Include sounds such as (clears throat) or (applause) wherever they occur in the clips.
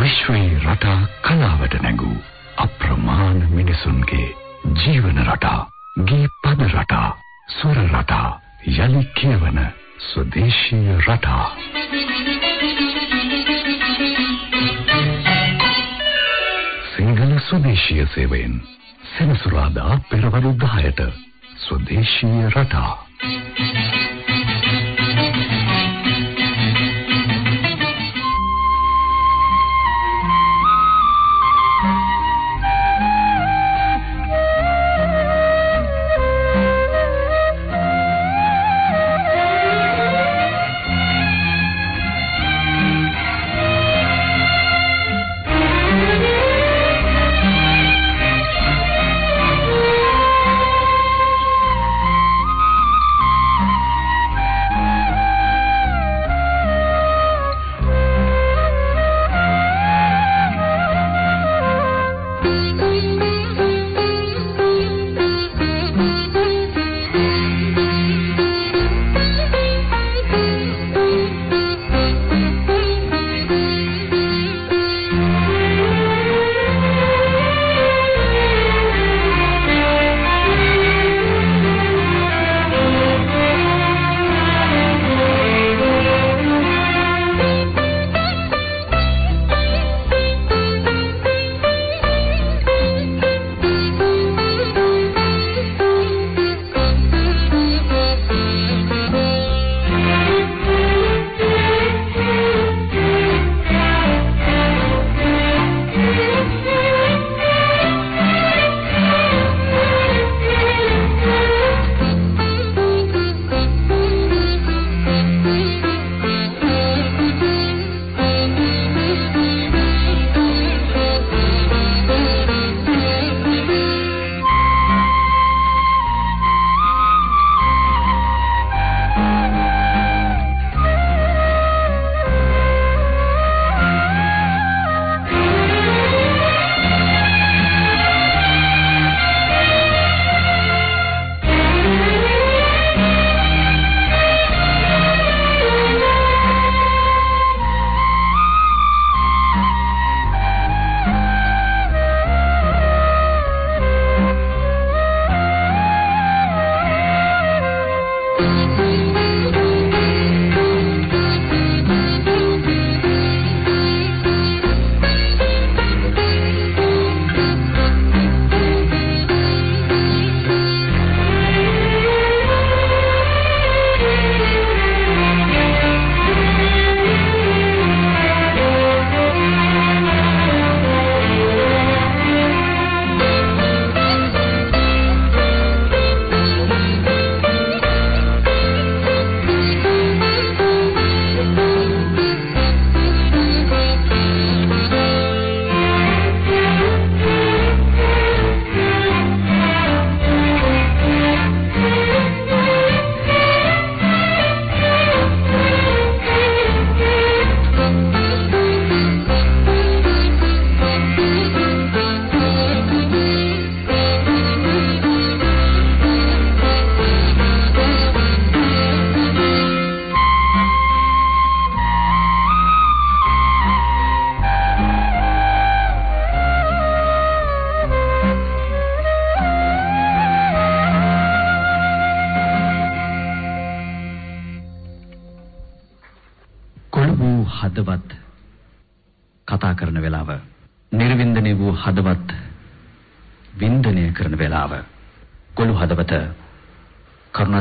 විශ්වයේ රටා කලාවට නැගූ අප්‍රමාණ මිනිසුන්ගේ ජීවන රටා ගී පද රටා ස්වර රටා යලි කියවන ස්වදේශීය රටා. ස්වදේශීය සේවයෙන්. සෙනසුරාදා පෙරවරු 10ට ස්වදේශීය රටා.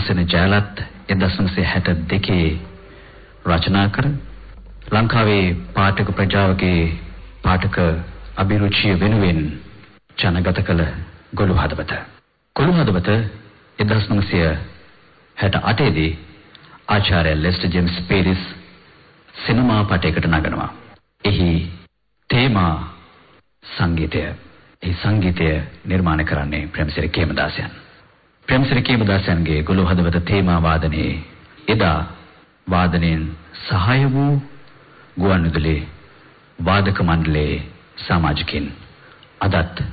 කරුණාසේන ජයලත් 1962 රචනා කර ලංකාවේ පාඨක ප්‍රජාවගේ පාඨක අභිරුචිය වෙනුවෙන් ජනගත කළ ගොළු හදවත ගොළු හදවත 1968 දී ආචාර්ය ලෙස්ටර් ජේම්ස් පීරිස් සිනමා පටයකට නගනවා. එහි තේමා සංගීතය. ඒ සංගීතය නිර්මාණය කරන්නේ ප්‍රේමසිරි කේමදාසයන්. ප්‍රේමසිරි කේමදාසයන්ගේ ගොළු හදවත තේමා වාදනයේ එදා වාදනයෙන් සහාය වූ ගුවන්විදුලි වාදක මණ්ඩලයේ සමාජිකින් අදත්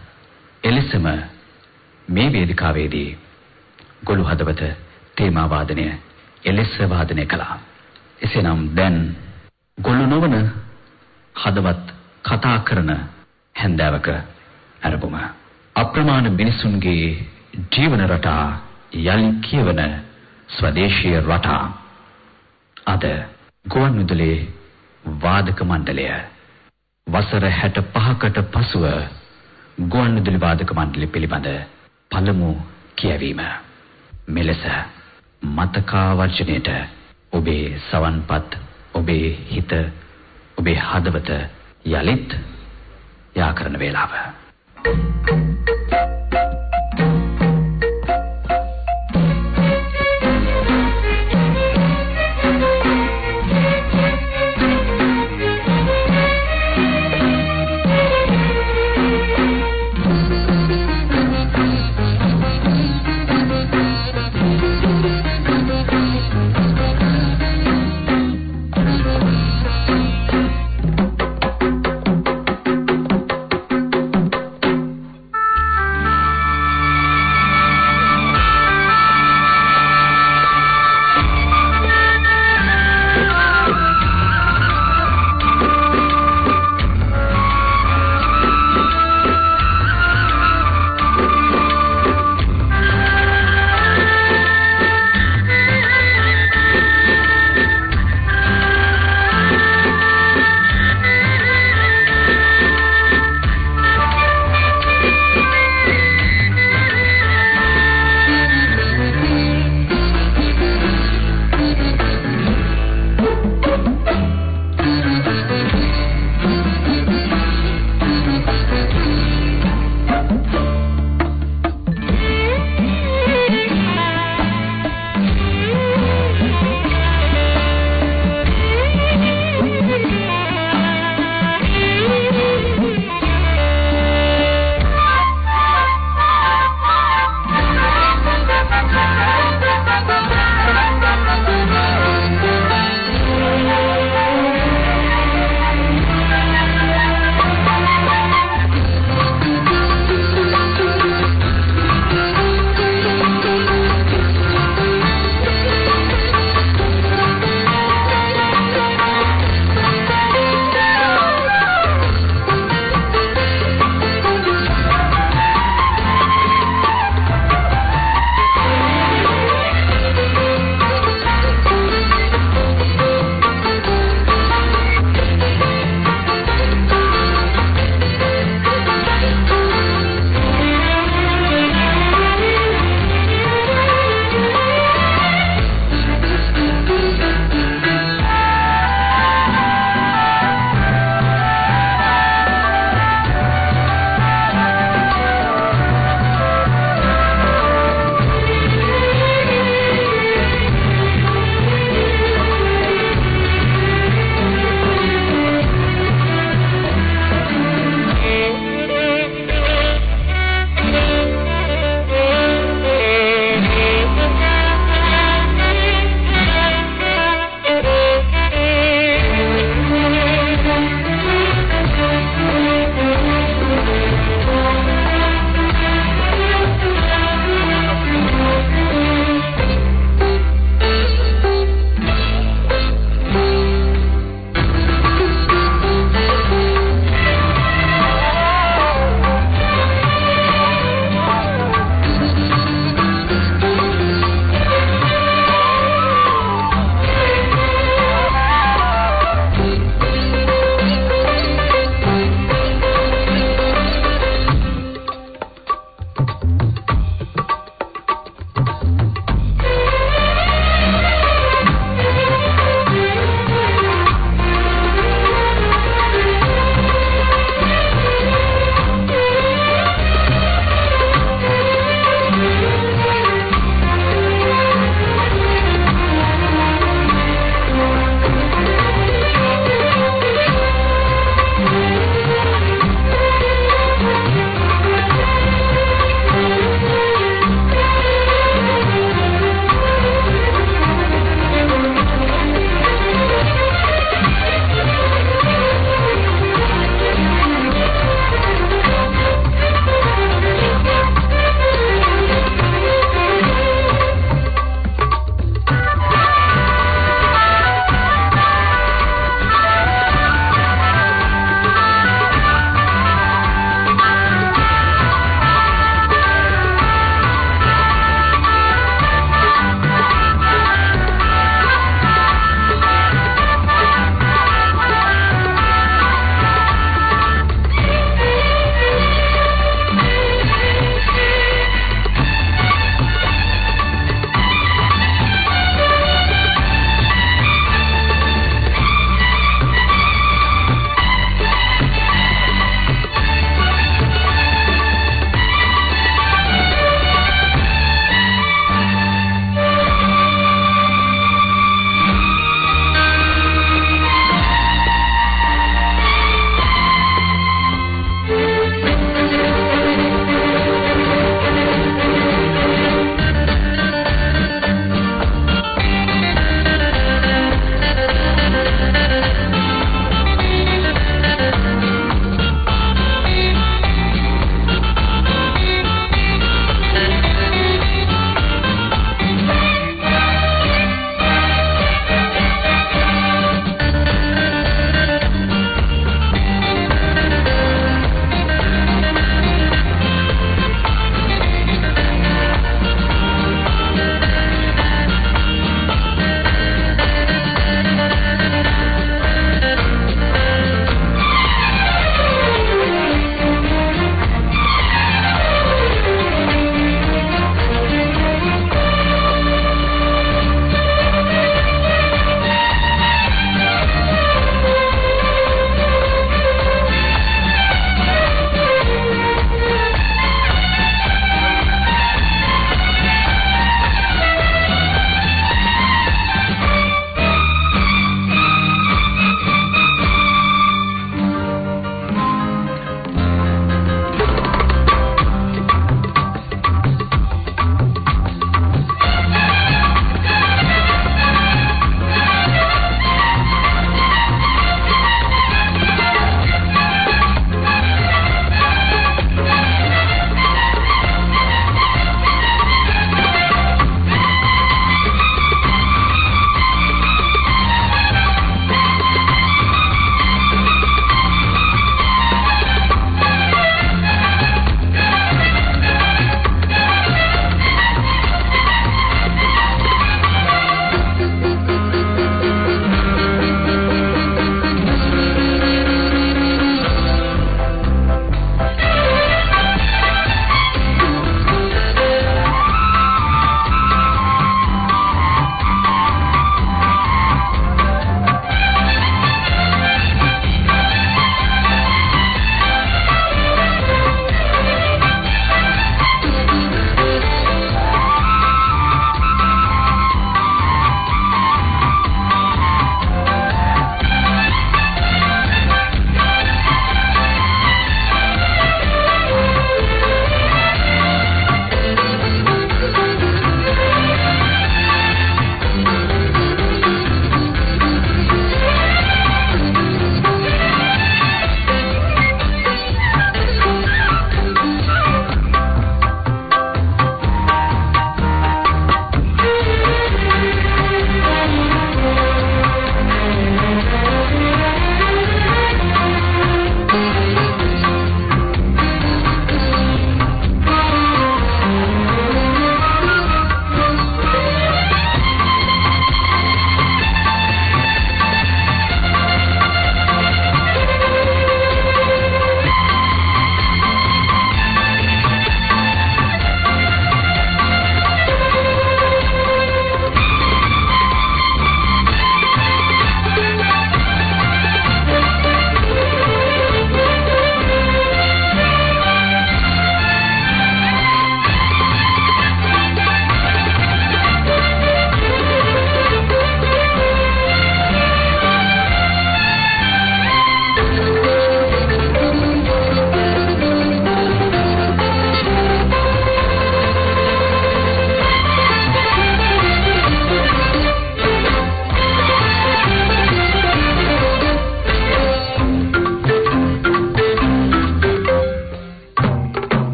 එලෙසම මේ වේදිකාවේදී ගොළු හදවත තේමා වාදනය එලෙස වාදනය කළා. එසේනම් දැන් ගොළු නොවන හදවත් කතා කරන හැන්දෑවක අරබුම අප්‍රමාණ මිනිසුන්ගේ ජීවන රටා යලි කියවන ස්වදේශීය රටා. අද ගුවන්විදුලියේ වාදක මණ්ඩලය. වසර 65කට පසුව ගුවන්විදුලි වාදක මණ්ඩලය පිළිබඳ පළමු කියවීම. මෙලෙස මතකාවර්ජනයට ඔබේ සවන්පත් ඔබේ හිත ඔබේ හදවත යලිත් යා කරන වේලාව වේලාව.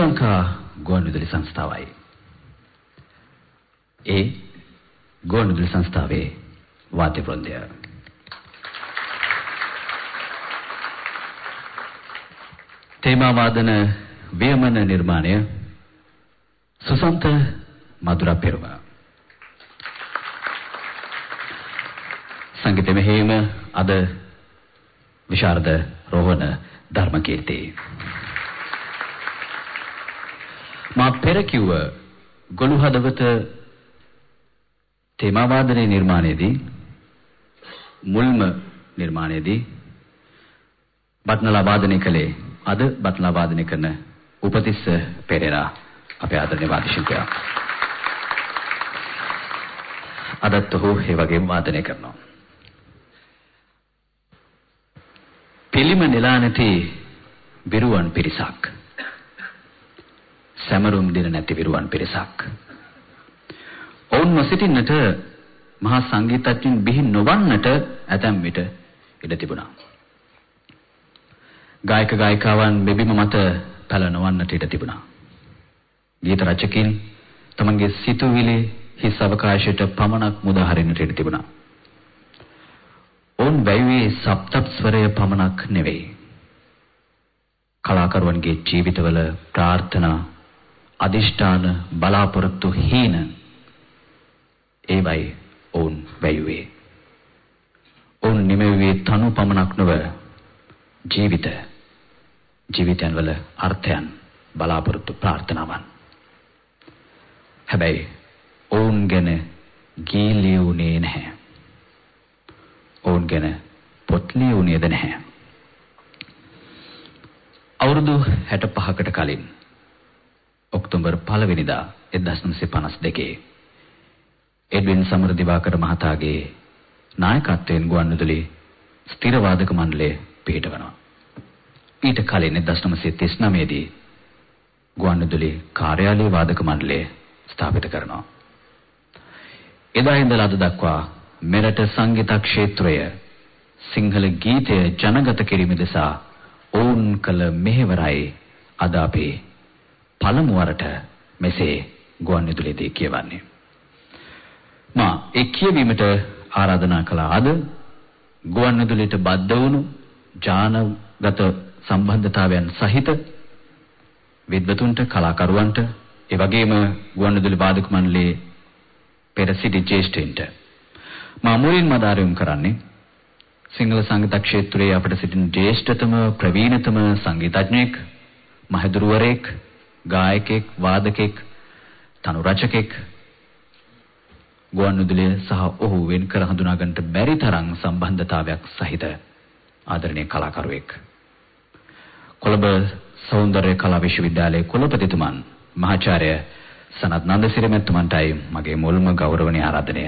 මේ ශ්‍රී ලංකා ගුවන්විදුලි සංස්ථාවයි. ඒ ගුවන්විදුලි සංස්ථාවේ වාද්‍ය වෘන්දය. තේමා වාදන වියමන නිර්මාණය සුසන්ත මధుර පෙරම සංගීත මෙහෙයුම අද විශාරද රෝහණ ධර්මකීර්ති මා පෙර කිව්ව ගොළු හදවත තේමා වාදනයේ නිර්මාණයේදී මුල්ම නිර්මාණයේදී බත්නලා වාදනය කළේ අද බත්නලා වාදනය කරන උපතිස්ස පෙරේරා අපේ ආදරණීය වාද්‍ය ශිල්පියා. අදත් ඔහු ඒ වගේම වාදනය කරනවා. පිළිම නෙලා නැති විරුවන් පිරිසක්. සැමරුම් දින නැති විරුවන් පිරිසක්. ඔවුන් නොසිටින්නට මහා සංගීතඥයින් බිහි නොවන්නට ඇතැම් විට ඉඩ තිබුණා. ගායක ගායිකාවන් මෙබිම මත පැල නොවන්නට ඉඩ තිබුණා. ගීත රචකින් තමන්ගේ සිතුවිලි හිස් අවකාශයට පමණක් මුදා හරින්නට ඉඩ තිබුණා. ඔවුන් වැයුවේ සප්තප් ස්වරය පමණක් නෙවෙයි. කලාකරුවන්ගේ ජීවිතවල ප්‍රාර්ථනා අදිෂ්ඨාන බලාපොරොත්තු හීන ඒවයි ඔවුන් වැයුවේ. ඔවුන් නිමෙව්වේ තනු පමණක් නොව ජීවිත ජීවිතයන් වල අර්ථයන් බලාපොරොත්තු ප්‍රාර්ථනාවන්. හැබැයි ඔවුන් ගැන ගී ලියුනේ නැහැ. ඔවුන් ගැන පොත් ලියුනේද නැහැ. අවුරුදු 65කට කලින් ඔක්තෝබර් 1 වෙනිදා 1952 එඩ්වින් සමරදිවාකර මහතාගේ නායකත්වයෙන් ගුවන්විදුලි ස්ථිර වාදක මණ්ඩලය පිහිටවනවා. ඊට කලින් 1939 දී ගුවන්විදුලි කාර්යාලය වාදක මණ්ඩලය ස්ථාපිත කරනවා. එදා ඉඳලා අද දක්වා මෙරට සංගීත ක්ෂේත්‍රය සිංහල ගීතය ජනගත කිරීම දෙසා ඔවුන් කළ මෙහෙවරයි අද අපි පළමු වරට මෙසේ ගුවන්විදුලියේදී කියවන්නේ. මා ඒ කියවීමට ආරාධනා කළා අද ගුවන්විදුලියට බද්ධ වුණු ඥානගත සම්බන්ධතාවයන් සහිත විද්වතුන්ට කලාකරුවන්ට ඒ වගේම ගුවන්විදුලි වාදක මණ්ඩලයේ පෙර සිටි ජ්‍යෙෂ්ඨයින්ට මා මුලින්ම ආරම්භ කරන්නේ සිංහල සංගීත ක්ෂේත්‍රයේ අපිට සිටින ජ්‍යෙෂ්ඨතම ප්‍රවීණතම සංගීතඥයෙක් මහදුරුවරයෙක් ගායකයෙක් වාදකයෙක් තනු රචකයෙක් ගුවන්විදුලිය සහ ඔහු වෙන් කර හඳුනා ගන්නට බැරි තරම් සම්බන්ධතාවයක් සහිත ආදරණීය කලාකරුවෙක් කොළඹ සෞන්දර්ය කලා විශ්වවිද්‍යාලයේ කුලපතිතුමන් මහාචාර්ය සනත් නන්දසිරි මැතිතුමන්ටයි මගේ මුල්ම ගෞරවනීය ආරාධනය.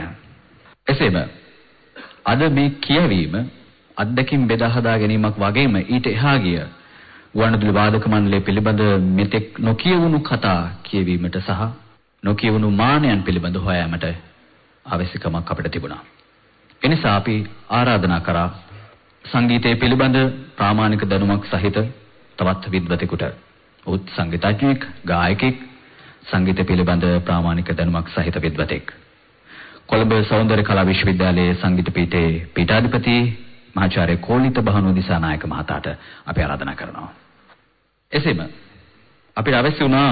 එසේම අද මේ කියවීම අත්දැකීම් බෙදා හදා ගැනීමක් වගේම ඊට එහා ගිය ගුවන්විදුලි වාදක මණ්ඩලය පිළිබඳ මෙතෙක් නොකියවුණු කතා කියවීමට සහ නොකියවුණු මානයන් පිළිබඳ හොයාමට අවශ්‍යකමක් අපිට තිබුණා. එනිසා අපි ආරාධනා කරා සංගීතය පිළිබඳ ප්‍රාමාණික දැනුමක් සහිත තවත් විද්වතෙකුට උත් සංගීතඥයෙක් ගායකයෙක් සංගීත පිළිබඳ ප්‍රාමාණික දැනුමක් සහිත විද්වතෙක් කොළඹ සෞන්දර්ය කලා විශ්වවිද්‍යාලයේ සංගීත පීඨයේ පීඨාධිපති මහාචාර්ය කෝලිත බහනු දිසානායක මහතාට අපි ආරාධනා කරනවා. එසේම අපිට අවශ්‍ය වුණා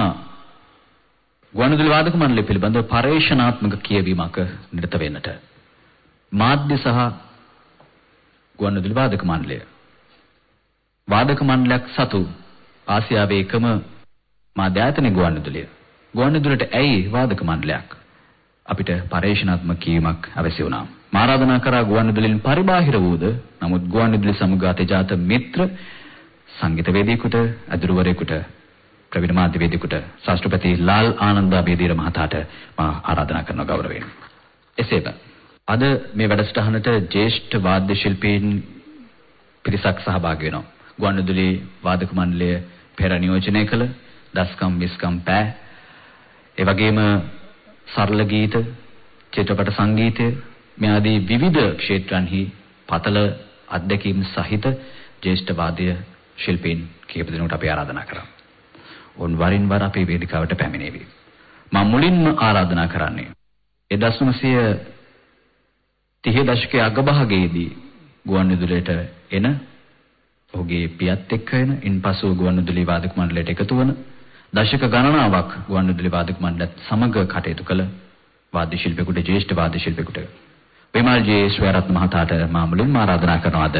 ගුවන්විදුලි වාදක මණ්ඩලය පිළිබඳ පරේක්ෂණාත්මක කියවීමක නිරත වෙන්නට. මාධ්‍ය සහ ගුවන්විදුලි වාදක මණ්ඩලය වාදක මණ්ඩලයක් සතු ආසියාවේ එකම මාධ්‍ය ආයතනයේ ගුවන්විදුලිය. ගුවන්විදුලියට ඇයි වාදක මණ්ඩලයක්? අපිට පරේක්ෂණාත්මක කීමක් අවශ්‍ය වුණා. මා ආරාධනා කරා ගුවන්විදුලින් පරිබාහිර වූද නමුත් ගුවන්විදුලි සමග අතජාත මිත්‍ර සංගීතවේදියෙකුට අදුරුවරයෙකුට ප්‍රවීණ මාධ්‍යවේදියෙකුට ශාස්ත්‍රපති ලාල් ආනන්ද අබේදීර මහතාට මා ආරාධනා කරන ගෞරවයෙන්. එසේම අද මේ වැඩසටහනට ජ්‍යෙෂ්ඨ වාද්‍ය ශිල්පීන් පිරිසක් සහභාගී වෙනවා. ගුවන්විදුලි වාදක මණ්ඩලය පෙර නියෝජනය කළ දස්කම් විස්කම් පෑ ඒ වගේම සරල ගීත චිත්‍රපට සංගීතය මේ ආදී විවිධ ක්ෂේත්‍රයන්හි පතල අත්දැකීම් සහිත ජ්‍යෙෂ්ඨ වාද්‍ය ශිල්පීන් කීප දෙනෙකුට අපි ආරාධනා කරා. උන් වරින් වර අපේ වේදිකාවට පැමිණේවි. මම මුලින්ම ආරාධනා කරන්නේ 1930 දශකයේ අගභාගයේදී ගුවන්විදුලියට එන ඔහුගේ පියත් එක්ක එන ඉන්පසු ගුවන්විදුලි වාදක මණ්ඩලයට එකතු වන දශක ගණනාවක් ගුවන්විදුලි වාදක මණ්ඩලත් සමග කටයුතු කළ වාද්‍ය ශිල්පියෙකුට ජ්‍යෙෂ්ඨ වාද්‍ය ශිල්පියෙකුට විමල් ජේ ස්වරත් මහතාට මා මුලින්ම ආරාධනා කරනවාද?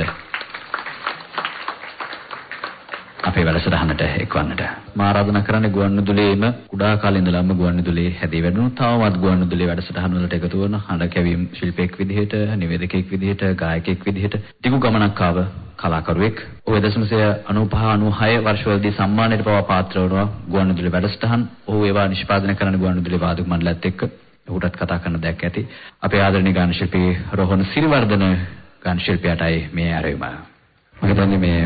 අපේ වැඩසටහනට එක්වන්නට. මා ආරාධනා කරන්නේ ගුවන්විදුලියේම කුඩා කාලේ ඉඳලම ගුවන්විදුලියේ හැදී වැඩුණු තවමත් ගුවන්විදුලියේ වැඩසටහන් වලට එකතු වන හඬ කැවීම් ශිල්පියෙක් විදිහට නිවේදකයෙක් විදිහට ගායකයෙක් විදිහට දිගු ගමනක් ආව කලාකරුවෙක්. ඔය 1995 96 වර්ෂවලදී සම්මානයට පවා පාත්‍ර වුණා ගුවන්විදුලි වැඩසටහන්. ඔහු ඒවා නිෂ්පාදනය කරන ගුවන්විදුලි වාදක මණ්ඩලයත් එක්ක. ඔහුටත් කතා කරන්න දෙයක් ඇති. අපේ ආදරණීය ගාන ශිල්පී රෝහණ සිරිවර්ධන ගාන ශිල්පියාටයි මේ ආරෙම. මම හිතන්නේ මේ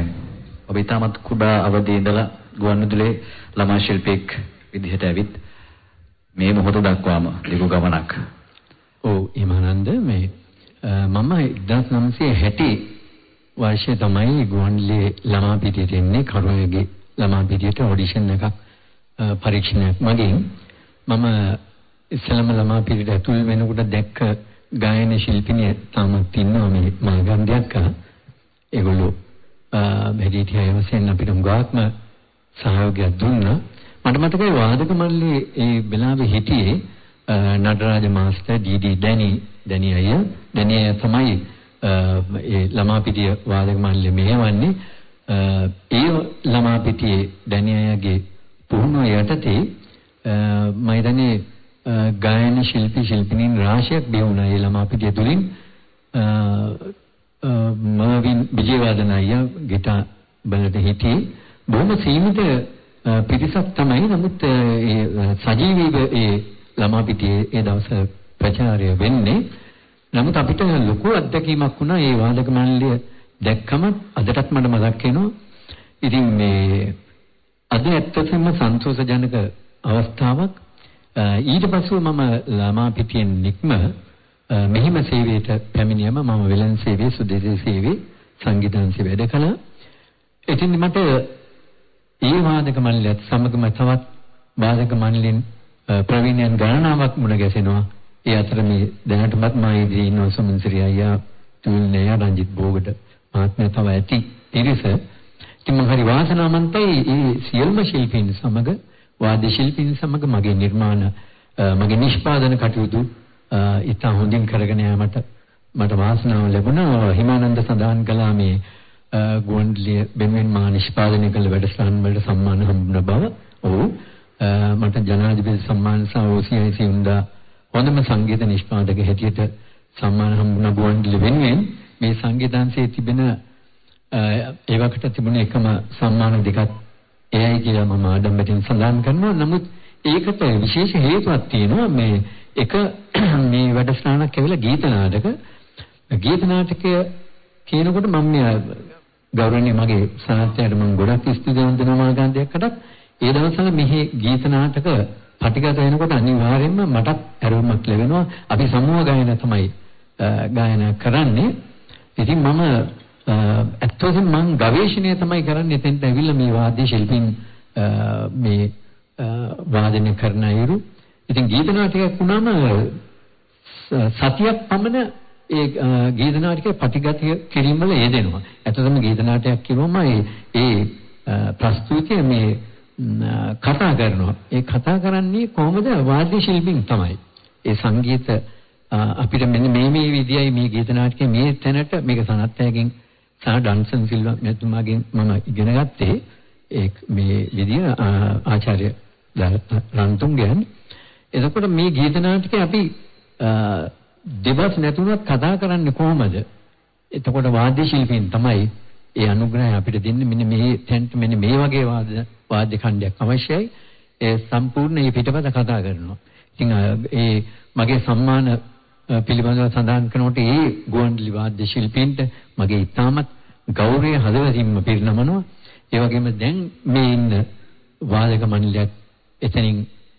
ඔබ ඊටමත් කුඩා අවදී ඉඳලා ගුවන්විදුලියේ ළමා ශිල්පියෙක් විදිහට ඇවිත් මේ මොහොත දක්වාම දිගු ගමනක්. ඔව් හිමානන්ද මේ මම 1960 වර්ෂයේ තමයි ගුවන්විදුලියේ ළමා පිටියට එන්නේ කරුණාගේ ළමා පිටියට ඔඩිෂන් එකක් පරීක්ෂණයක් මගින් මම ඉස්සලම ළමා පිරිට ඇතුල් වෙනකොට දැක්ක ගායන ශිල්පිනිය තාමත් ඉන්නවා මේ මාගන්ධයක් අහ. ඒගොල්ලෝ මෙඩිටි අයවසෙන් අපිට ගාත්ම සහයෝගයක් දුන්නා. මට මතකයි වාදක මණ්ඩලයේ ඒ වෙලාවේ හිටියේ නටරාජ මාස්ටර් ඩී.ඩී. ඩැනි ඩැනි අයියා. ඩැනි අයියා තමයි ඒ ළමා පිටිය වාදක මණ්ඩලය මෙහෙවන්නේ. ඒ ළමා පිටියේ ඩැනි අයියාගේ පුහුණුව යටතේ මම හිතන්නේ ගායන ශිල්පී ශිල්පිනීන් රාශියක් බිහි වුණා. ඒ ළමා පිටිය තුලින් මර්වින් විජේවර්ධන අයියා ගිටාර් බලට හිටියේ. බොහොම සීමිත පිරිසක් තමයි. නමුත් ඒ සජීවීව ඒ ළමා පිටියේ ඒ දවස් ප්‍රචාරය වෙන්නේ. නමුත් අපිට ලොකු අත්දැකීමක් වුණා. ඒ වාදක මණ්ඩලය දැක්කම අදටත් මට මතක් වෙනවා. ඉතින් මේ අද ඇත්තටම සන්තෝෂජනක අවස්ථාවක්. ඊට පස්ව මම ළමා පිටියෙන් නික්ම මෙහිම සේවයට පැමිණියම මම වෙළඳ සේවයේ සුදේශී සේවයේ සංගීතංශය වැඩ කළා. ඉතින් මට ඒ වාදක මණ්ඩලයත් සමගම තවත් වාදක මණ්ඩලෙන් ප්‍රවීණයන් ගණනාවක් මුණ ගැසෙනවා. ඒ අතර මේ දැනටමත් මා ඉදිරියේ ඉන්න සුමන්සිරි අයියා, තුල්නය රංජිත් බෝගඩ මහත්මයා තව ඇති පිරිස. ඉතින් මම හරි වාසනාවන්තයි මේ සියලුම ශිල්පීන් සමග වාද්‍ය ශිල්පීන් සමග මගේ නිර්මාණ මගේ නිෂ්පාදන කටයුතු ඉතා හොඳින් කරගෙන යාමට මට වාසනාව ලැබුණා හිමානන්ද සඳහන් කළා මේ ගුවන්විදුලිය වෙනුවෙන් මා නිෂ්පාදනය කළ වැඩසටහන් වලට සම්මාන හම්බුන බව. ඔව් මට ජනාධිපති සම්මාන සහ OCIC උන්දා හොඳම සංගීත නිෂ්පාදක හැටියට සම්මාන හම්බුන ගුවන්විදුලිය වෙනුවෙන් මේ සංගීතාංශයේ තිබෙන ඒ වකට තිබුණ එකම සම්මාන දෙකක් එයයි කියලා මම ආඩම්බරෙන් සඳහන් කරනවා. නමුත් ඒකට විශේෂ හේතුවක් තියෙනවා මේ එක (clears throat) මේ වැඩසටහනක් ඇවිල්ලා ගීත නාටක. ගීත නාටකය කියනකොට මම මේ ගෞරවනීය මගේ සාහිත්‍යයට මම ගොඩක් ස්තුතිවන්ත වෙනවා ගාන්ධයකටත් ඒ දවස්වල මෙහි ගීත නාටක පටිගත වෙනකොට අනිවාර්යයෙන්ම මටත් ඇරවුමක් ලැබෙනවා. අපි සමූහ ගායන තමයි ගායනා කරන්නේ. ඉතින් මම ඇත්තටම මම ගවේෂණය තමයි කරන්නේ එතෙන්ට ඇවිල්ලා මේ වාද්‍ය ශිල්පීන් මේ වාදනය කරන අයුරු. ඉතින් ගීත නාටකයක් වුණාම සතියක් පමණ ඒ ගීත නාටකයේ පටිගත කිරීම වල යෙදෙනවා. ඇත්තටම ගීත නාටකයක් කිව්වම ඒ ඒ ප්‍රස්තුතිය මේ කතා කරනවා. ඒ කතා කරන්නේ කොහොමද වාද්‍ය ශිල්පීන් තමයි. ඒ සංගීත අපිට මෙන්න මේ මේ විදියයි මේ ගීත නාටකයේ මේ තැනට මේක සනත්යගෙන් සහ ඩන්සන් සිල්වා මෙතුමාගෙන් මම ඉගෙන ගත්තේ ඒ මේ විදිය ආචාර්ය රන්තුන්ගෙන්. එතකොට මේ ගීත නාටකේ අපි දෙබස් නැතුණත් කතා කරන්නේ කොහමද? එතකොට වාද්‍ය ශිල්පීන් තමයි ඒ අනුග්‍රහය අපිට දෙන්නේ. මෙන්න මේ තැන්ට මෙන්න මේ වගේ වාද්‍ය වාද්‍ය ඛණ්ඩයක් අවශ්‍යයි. ඒ සම්පූර්ණ මේ පිටපත කතා කරනවා. ඉතින් ඒ මගේ සම්මාන පිළිබඳව සඳහන් කරනකොට ඒ ගුවන්විදුලි වාද්‍ය ශිල්පීන්ට මගේ ඉතාමත් ගෞරවය හදවතින්ම පිරිනමනවා. ඒ වගේම දැන් මේ ඉන්න වාදක මණ්ඩලයක් එතනින්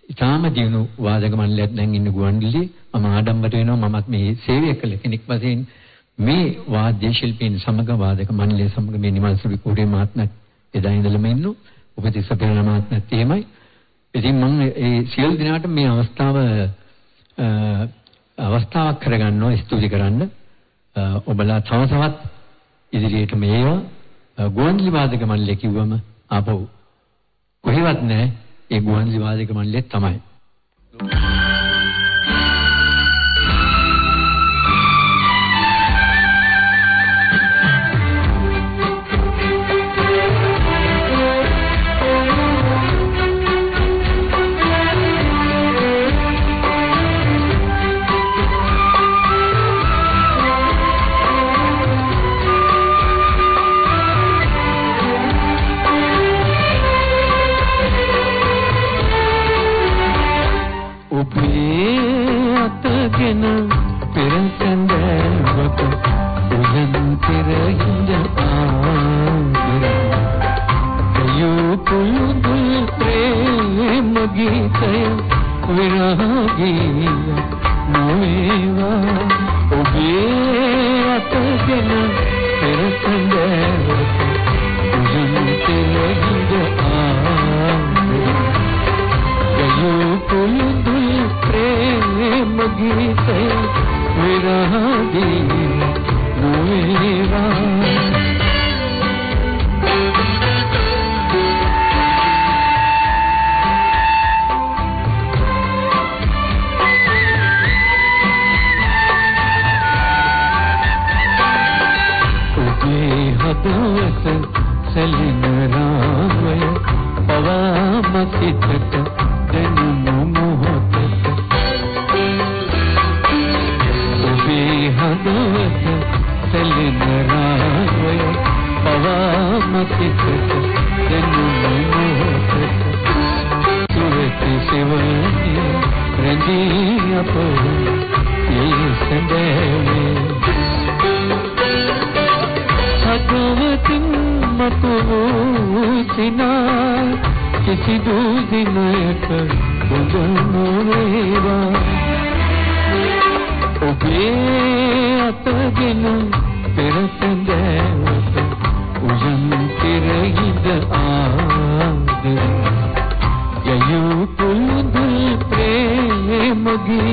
ඉතාම දිනු වාදක මණ්ඩලයක් දැන් ඉන්න ගුවන්විදුලියේ මම ආඩම්බර වෙනවා මමත් මේ සේවය කළ කෙනෙක් වශයෙන් මේ වාද්‍ය ශිල්පීන් සමග වාදක මණ්ඩලය සමග මේ නිමල් සුබිකෝඩේ මහත්මයා එදා ඉඳලම ඉන්නු. උපතිස්ස පෙරණ මහත්මයාත් එහෙමයි. ඉතින් මම ඒ සියලු දිනාට මේ අවස්ථාව අවස්ථාවක් කරගන්නවා ස්තුති කරන්න. ඔබලා තව තවත් ඉදිරියට මේවා ගුවන්විදුලි වාදක මණ්ඩලය කිව්වම ආපහු කොහෙවත් නැහැ. ඒ ගුවන්විදුලි වාදක මණ්ඩලය තමයි.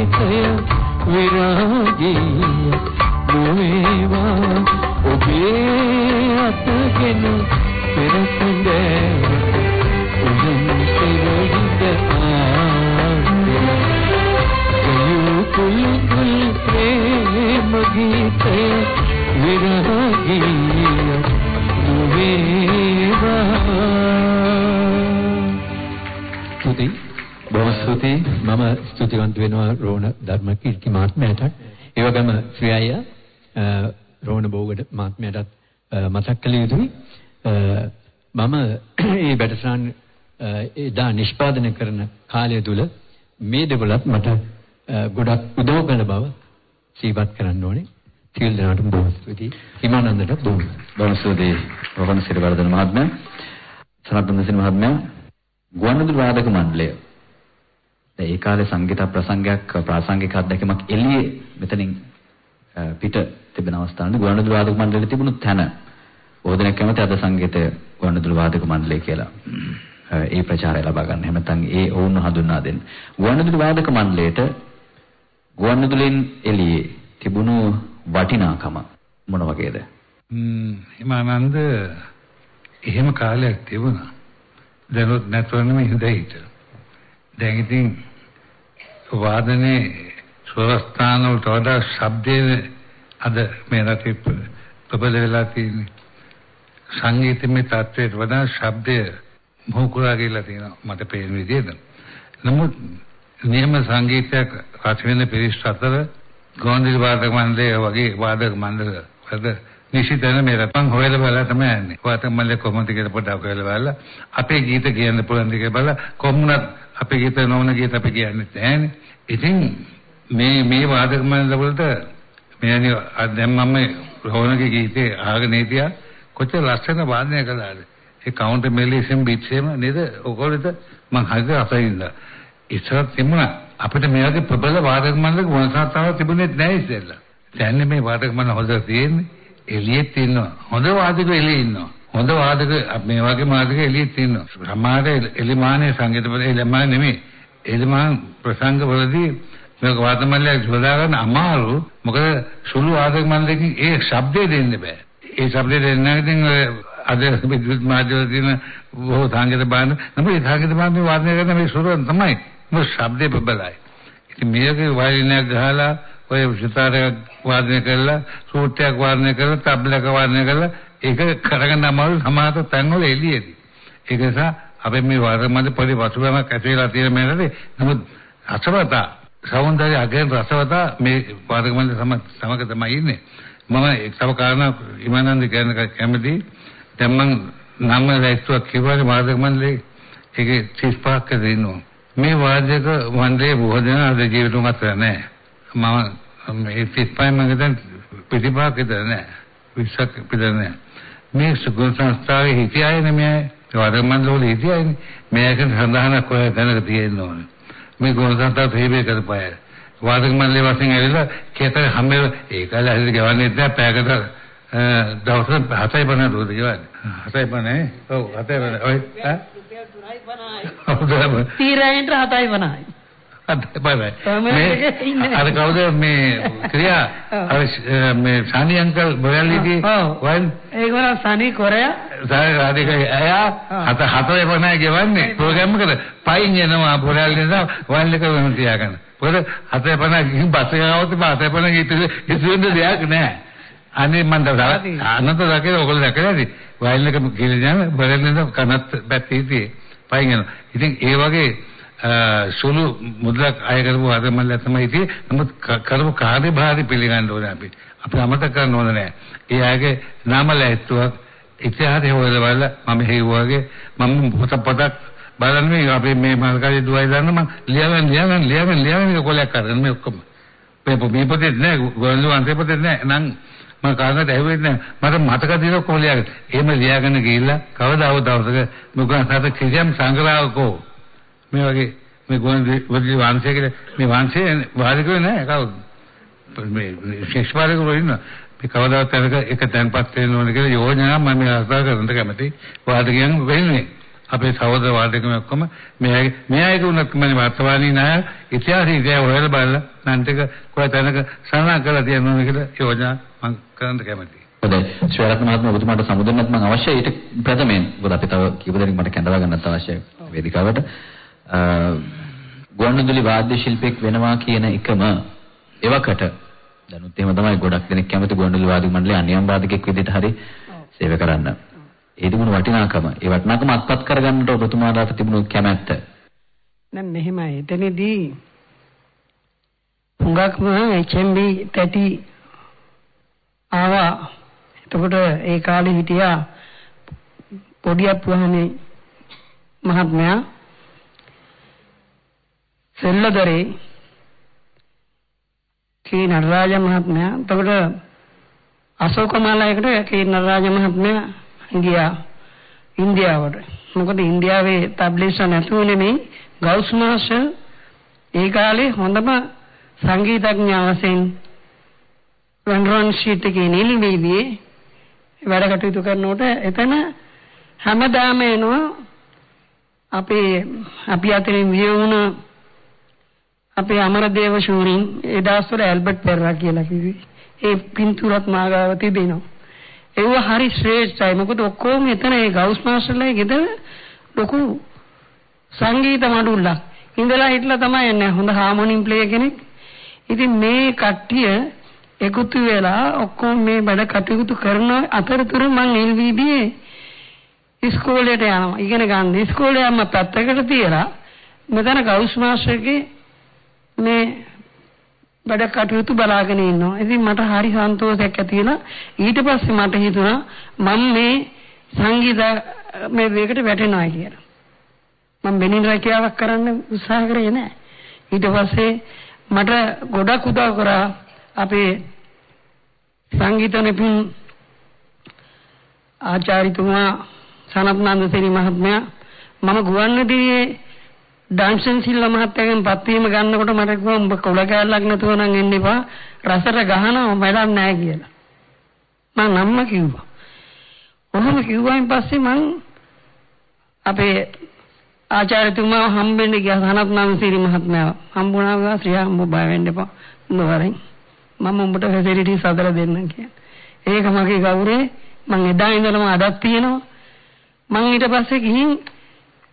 නිෂ්පාදනය තුල මේ දෙවලත් මට ගොඩක් උදව් කළ බව සීපත් කරන්න ඕනේ. සියලු දෙනාටම බොහොම ස්තුතියි. හිමානන්දට බොහොම බොහොම ස්තුතියි. රෝහණ සිරිවර්ධන මහත්මයා. සනත්නන්ද සිනහ මහත්මයා ගුවන්විදුලි වාදක මණ්ඩලය. දැන් ඒ කාලේ සංගීත ප්‍රසංගයක් ප්‍රාසංගික අත්දැකීමක් එළියේ මෙතනින් පිට තිබෙන අවස්ථාවේදී ගුවන්විදුලි වාදක මණ්ඩලයේ තිබුණු තැන ඕදෙනෙක් කැමති අද සංගීත ගුවන්විදුලි වාදක මණ්ඩලය කියලා. ඒ ප්‍රචාරය ලබා ගන්න. එහෙම නැත්නම් ඒ ඔවුන්ව හඳුන්වා දෙන්න. ගුවන්විදුලි වාදක මණ්ඩලයට ගුවන්විදුලින් එළියේ තිබුණු වටිනාකම මොන වගේද? ම්ම් හිමානන්ද එහෙම කාලයක් තිබුණා. දැනුත් නැතුව නෙමෙයි හිතයිට. දැන් ඉතින් වාදනේ ස්වරස්ථාන වලට වඩා ශබ්දයේ අද මේ රටේ ප්‍රබල වෙලා තියෙන්නේ. සංගීතමය තත්ත්වයට වඩා ශබ්දය මොහුකුරා කියලා තියෙනවා මට පේන විදිහට. නමුත් නියම සංගීතයක් රච වෙන පිරිස් අතර ගෝන්දිල් වාදක මණ්ඩලය වගේ වාදක මණ්ඩල වල නිශ්චිතන මේ රටන් හොයලා බලලා තමයි යන්නේ. වාදක මණ්ඩලය කොහොමද කියලා පොඩ්ඩක් හොයලා බලලා අපේ ගීත කියන්න පුළුවන් දෙයක් බලලා කොමුණත් අපේ ගීත නොවන ගීත අපි කියන්නේ නැහැනේ. ඉතින් මේ මේ වාදක මණ්ඩල වලට මේ දැන් මම රෝණගේ ගීතේ අහගෙන හිටියා කොච්චර ලස්සන වාදනය කළාද. ඒ කවුන්ටර් මෙලිසම් බීට්ස් එහෙම නේද? ඔයගොල්ලෝට මං හරියට අසින්ද. ඉස්සරහ තිබුණා. අපිට මේ වගේ ප්‍රබල වාදක මණ්ඩලක වංශාතාවක් තිබුණේ නැහැ ඉස්සෙල්ලා. දැන් මේ වාදක මන හොඳ තියෙන්නේ. එළියෙත් ඉන්නවා. හොඳ වාදක එළියේ ඉන්නවා. හොඳ වාදක මේ වගේ වාදක එළියෙත් ඉන්නවා. සමහර එලිමානේ සංගීත පද එලිමාන නෙමෙයි. එලිමාන ප්‍රසංග වලදී මේක වාදමල්ලයක් යොදා ගන්න අමාරු. මොකද සුළු වාදක මණ්ඩලකින් ඒ ශබ්දය දෙන්න බෑ. ඒ ශබ්දය දෙන්න ඉතින් අද විද්‍යුත් මාධ්‍යවල තියෙන බොහෝ සංගීත බාණ්ඩ නමුත් ඒ සංගීත බාණ්ඩ වාදනය කරන මේ සුරන් තමයි මොකද ශබ්දේ බබලයි ඉතින් මේකේ වයලිනයක් ගහලා ඔය සිතාරයක් වාදනය කරලා සූත්‍රයක් වාදනය කරලා තබ්ලක වාදනය කරලා ඒක කරගන්න අමාරු සමාත තැන්වල එළියේදී. ඒක නිසා අපි මේ වාදමද පොඩි වසුවමක් ඇති වෙලා තියෙන මේකදී නමුත් අසවතා සෞන්දර්ය අගයන් රසවතා මේ වාදකමන්ද සමග තමයි ඉන්නේ. මම තව කාරණා ඉමානන්ද කියන කැමති දැන් මම නම් ලැයිස්තුවක් කිව්වානේ වාදක මණ්ඩලේ ඒකේ 35ක් දෙන්නවා මේ වාදක මණ්ඩලයේ බොහෝ දෙනා අද ජීවිතුම අතර නැහැ. මම මේ 35 මම හිතන්නේ පිටිපස්සක විතර නැහැ. 20ක් විතර නැහැ. මේ සුගත සංස්ථාවේ හිටියයිනේ මේ වාදක මණ්ඩලවල හිටියයිනේ. මේක සඳහන කොහෙ දැනක තියෙන්න ඕනේ. මේ ගුණ සංස්ථාව තේබේ කරපය වාදක මණ්ඩලයේ වශයෙන් ඇවිල්ලා කේතර හැම ඒකල හරියට ගෙවන්නේ නැහැ. පැයකට දවස් හතයි පනහ දුරද ගෙවන්නේ හතයි පනහේ ඔව් හතයි පනහ ඔය ඈ? තීරයන්ට 7යි 50යි. අර කවුද මේ ක්‍රියා? අර මේ සානි අංකල් බොයල්ලිගේ වයින්? ඒගොල්ලෝ සනි කොරයා. සාරි රාධිකයි අයා හත හතරේ පනහයි ගෙවන්නේ. ප්‍රෝග්‍රෑම් එකට පයින් එනවා බොයල්ලි නිසා වයින් එක වෙන තියාගන්න. මොකද හතරේ පනහ ගිහින් බස් එක ආවොත් හතරේ පනහ ඉතිරි ඉතිරි දෙයක් නැහැ. අනේ මන් දවස් අනන්ත දකේ ඔයගොල්ලෝ දැකලා ඇති. වයින් එක ගිහින් යන බොයල්ලි නිසා කනත් පැත්තේ ඉතියි. පයින් යනවා. ඉතින් ඒ වගේ සුළු මුද්‍රක් අය කරපු ආදමල්ල තමයි ඉතින් නමුත් කරපු කාර්යභාරي පිළිගන්න ඕනේ අපි. අපි අමතක කරන්න ඕනේ නෑ. ඒ අයගේ නාම ලැයිස්තුවක් ඉතිහාසය හොයලා බලලා මම හේවුවාගේ මම පොත පොතක් බලන්නේ අපි මේ මාර්ගයේ දුවයි දාන්න මම ලියගෙන ලියගෙන ලියගෙන ලියගෙන කොලයක් කරගෙන මේ ඔක්කොම. මේ මේ පොතේ නෑ ගොල්ලෝ අන්තේ පොතේ නෑ නම් මම කාගෙන්ද ඇහුවේ නැහැ මට මතක තියෙන කොහොලියක් එහෙම ලියාගෙන ගිහිල්ලා කවදාව දවසක මුගන් සත කිසියම් සංග්‍රහකෝ මේ වගේ මේ ගුවන් විදුලි වංශයේ මේ වංශයේ වාදිකෝ නැහැ කවුද? මේ ශිෂ්පාරකෝ ඉන්න මේ කවදාවත් තැනක එක තැන්පත් වෙන්න ඕන කියලා යෝජනා මම මේ අසා කරන්න කැමති වාදකයන් වෙන්නේ අපේ සහෝදර වාදකයන් ඔක්කොම මේ මේ අයක උනත් මම වර්තමානයේ නැහැ ඉතිහාසය ඉතිහාස හොයලා බලලා නන්ටක කොයි තැනක සඳහන් කරලා තියෙනවද කියලා යෝජනා මම කරන්න කැමතියි. හොඳයි. ශ්‍රේරත්න මහත්මයා ඔබතුමාට සමුදෙන්නත් මම අවශ්‍යයි ඊට ප්‍රථමයෙන් මොකද අපි තව කීප දෙනෙක් මට කැඳවා ගන්නත් අවශ්‍යයි වේදිකාවට. ගුවන්විදුලි වාද්‍ය ශිල්පියෙක් වෙනවා කියන එකම එවකට දැනුත් එහෙම තමයි ගොඩක් දෙනෙක් කැමති ගුවන්විදුලි වාදක මණ්ඩලයේ අනියම් වාදකෙක් විදිහට හරි සේවය කරන්න. ඒ තිබුණු වටිනාකම, ඒ වටිනාකම අත්පත් කරගන්නට ඔබතුමාලාට තිබුණු කැමැත්ත. දැන් මෙහෙමයි. එතනදී හුඟක්ම HMB තැටි ආවා. එතකොට ඒ කාලේ හිටියා පොඩි අප්පුහනේ මහත්මයා සෙල්ලදරේ කී නරරාජ මහත්මයා එතකොට අශෝකමාලායකට කී නරරාජ මහත්මයා ගියා ඉන්දියාවට මොකද ඉන්දියාවේ තබ්ලිෂන් නැතුව නෙමෙයි ගෞස් මාෂල් ඒ කාලේ හොඳම සංගීතඥයා වශයෙන් රන්රන් ෂීට් එකේ නිල්මේදී වැඩ කටයුතු කරනකොට එතන හැමදාම එනවා අපේ අපි අතරින් වියවුණ අපේ අමරදේව ශූරින් ඒ දවස්වල ඇල්බර්ට් පෙරරා කියලා කිව්වේ. ඒ පින්තූරත් මාගාව තිබෙනවා. ඒව හරි ශ්‍රේෂ්ඨයි. මොකද ඔක්කොම එතන ඒ ගවුස් මාස්ටර්ලා ගෙදර ලොකු සංගීත මඩුල්ලක්. ඉඳලා හිටලා තමයි එන්නේ හොඳ හාමෝනියම් ප්ලේයර් කෙනෙක්. ඉතින් මේ කට්ටිය එකතු වෙලා ඔක්කොම මේ වැඩ කටයුතු කරන අතරතුර මම LVB ඉස්කෝලේට යනවා. ඉගෙන ගන්න. ඉස්කෝලේ යන්න පැත්තකට තියලා මෙතන ගවුස් මාස්ටර්ගේ මේ වැඩ කටයුතු බලාගෙන ඉන්නවා. ඉතින් මට හරි සන්තෝෂයක් ඇති වෙලා ඊට පස්සේ මට හිතුණා මම මේ සංගීත මේ වේකට වැටෙනවා කියලා. මම බෙනින් රැකියාවක් කරන්න උත්සාහ කරේ නැහැ. ඊට පස්සේ මට ගොඩක් උදව් කරා අපේ සංගීත නිපුන් ආචාර්යතුමා සනත් නන්දසේනි මහත්මයා මම ගුවන්විදුලියේ ඩාන්සන් සිල්ල මහත්තයාගෙන් පත්වීම ගන්නකොට මට කිව්වා උඹ කොළ කෑල්ලක් නැතුව නම් එන්න එපා රසට ගහනවා වැඩක් නැහැ කියලා. මම නම්ම කිව්වා. ඔහොම කිව්වයින් පස්සේ මං අපේ ආචාර්යතුමා හම්බෙන්න ගියා සනත් නන්සිරි මහත්මයා හම්බුණා ගා ශ්‍රියා උඹ බය වෙන්න එපා උඹ වරෙන් මම උඹට ෆැසිලිටිස් හදලා දෙන්නම් කියලා. ඒක මගේ ගෞරවේ මං එදා ඉඳලම අදක් තියෙනවා. මං ඊට පස්සේ ගිහින්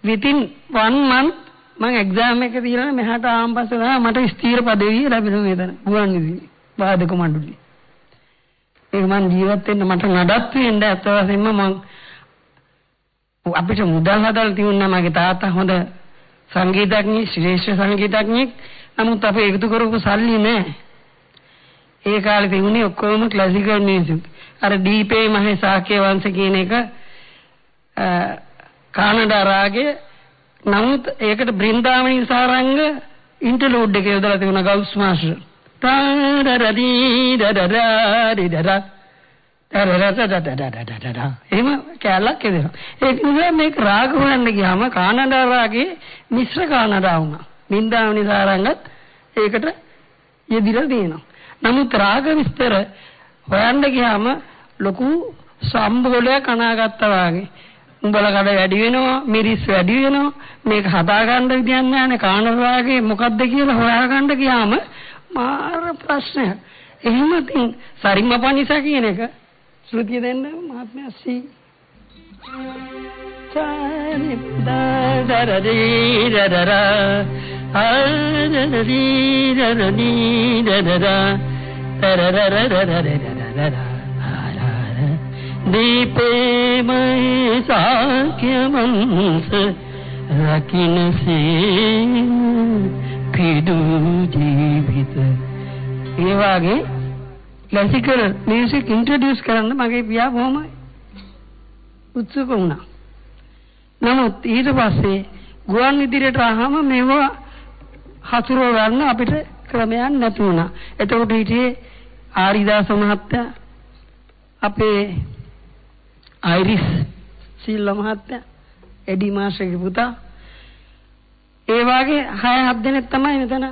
within 1 month මං එක්සෑම් එක දීලා මෙහාට ආවන් පස්සේ තමයි මට ස්ථීර පදවිය ලැබෙනවා මෙතන ගුවන් විදුලි වාදක මණ්ඩලෙ. ඒක මං ජීවත් වෙන්න මට නඩත්තු වෙන්න ඇත්ත වශයෙන්ම මං අපිට මුදල් හදලා තියුණා මගේ තාත්තා හොඳ සංගීතඥයෙක් ශ්‍රේෂ්ඨ සංගීතඥයෙක්. නමුත් අපි එකතු කරපු සල්ලි නෑ. ඒ කාලේ තිබුණේ ඔක්කොම ක්ලාසිකල් මියුසික් අර දීපේ මහේසාක්‍ය වංශ කියන එක කානඩා රාගය නමුත් ඒකට බ්‍රින්දාවනී සාරංග ඉන්ටර්ලූඩ් එක යොදලා තිබුණා ගවුස් මාස්ටර් තාරරදී දදරාදී දදරා එහෙම කැලක් එදෙනවා. ඒක නිසා මේක රාග හොයන්න ගියාම කානඩා රාගේ මිශ්‍ර කානඩා වුණා. බින්දාවනි සාරංගත් ඒකට යෙදිලා තියෙනවා. නමුත් රාග විස්තර හොයන්න ගියාම ලොකු සම්බෝලයක් අනාගත්තා වාගේ. උඹලා කඩ වැඩි වෙනවා, මිරිස් වැඩි වෙනවා. මේක හදාගන්න විදියක් නැහැ කාන රාගේ මොකද්ද කියලා හොයාගන්න ගියාම මාර ප්‍රශ්නයක්. එහෙම තින් සරිමපනිසා කියන එක ශ්‍රුතිය දෙන්න මහත්මයා සී චානි දරදී දරරා ආදරදී දරදී දරරා දරරරරරරරරරා දීපේ මයි සාක්‍යමංස රකින්නසේ පිදු ජීවිත ඒ වගේ ක්ලාසිකල් මියුසික් ඉන්ට්‍රොඩියුස් කරන්න මගේ පියා බොහොම උත්සුක වුණා. නමුත් ඊට පස්සේ ගුවන් විදුලියට ආවම මේවා හසුරව ගන්න අපිට ක්‍රමයක් නැති වුණා. එතකොට හිටියේ ආරිදාස මහත්තයා අපේ අයිරිස් සීල මහත්තයා එඩි මාස්ටර්ගේ පුතා ඒ වාගේ 6 7 දෙනෙක් තමයි මෙතන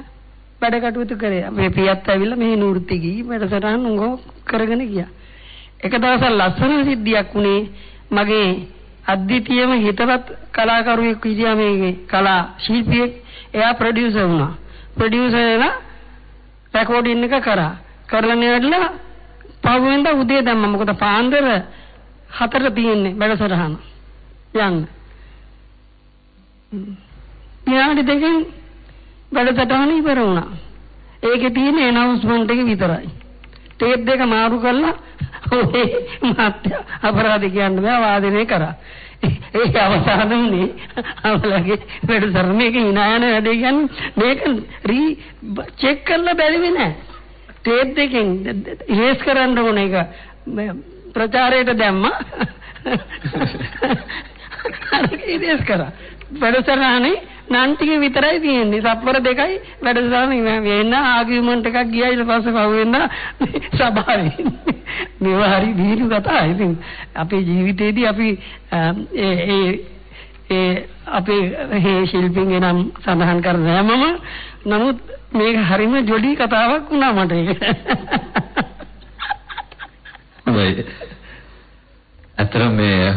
වැඩ කටයුතු කරේ. මේ පියත් ඇවිල්ලා මේ නූර්ති ගිහි වැඩසටහන් උංගෝ කරගෙන ගියා. එක දවසක් ලස්සන සිද්ධියක් වුණේ මගේ අද්විතීයම හිතවත් කලාකරුවෙක් විදියා මේකේ කලා ශිල්පියෙක් එයා ප්‍රොඩියුසර් වුණා. ප්‍රොඩියුසර් වෙලා රෙකෝඩින් එක කරා. කරලා නෙවැඩලා පහුවෙන්ද උදේ දැම්මා. මොකද පාන්දර හතර තියෙන්නේ වැඩසටහන. යන්න. විනාඩි දෙකකින් වැඩසටහන ඉවර වුණා. ඒකේ තියෙන ඇනවුස්මන්ට් එක විතරයි. ටේප් දෙක මාරු කරලා ඔය මාත්‍ය අපරාධ කියන්න බෑ වාදනය කරා. ඒ අවසාන උනේ අවලගේ වැඩසටහන මේක ඉනායන වැඩේ කියන්නේ මේක රී චෙක් කරලා බැරිවේ නෑ. ටේප් දෙකෙන් ඉරේස් කරන්න ඕන එක ප්‍රචාරයට දැම්මා. අර ඉරේස් කරා. වැඩසටහනේ නන් ටික විතරයි තියෙන්නේ. සප්පර දෙකයි වැඩසටහන වෙන්න ආගියුමන්ට් එකක් ගියා ඊට පස්සේ පහුවෙන්ද සභාවේ. මේවා හරි දීර්ඝ කතා. ඉතින් අපේ ජීවිතේදී අපි ඒ ඒ ඒ අපේ හේ ශිල්පීන්ගේ නම් සඳහන් කර නෑමම නමුත් මේක හරිම ජොඩි කතාවක් වුණා මට ඒක. හොඳයි. අතරම මේ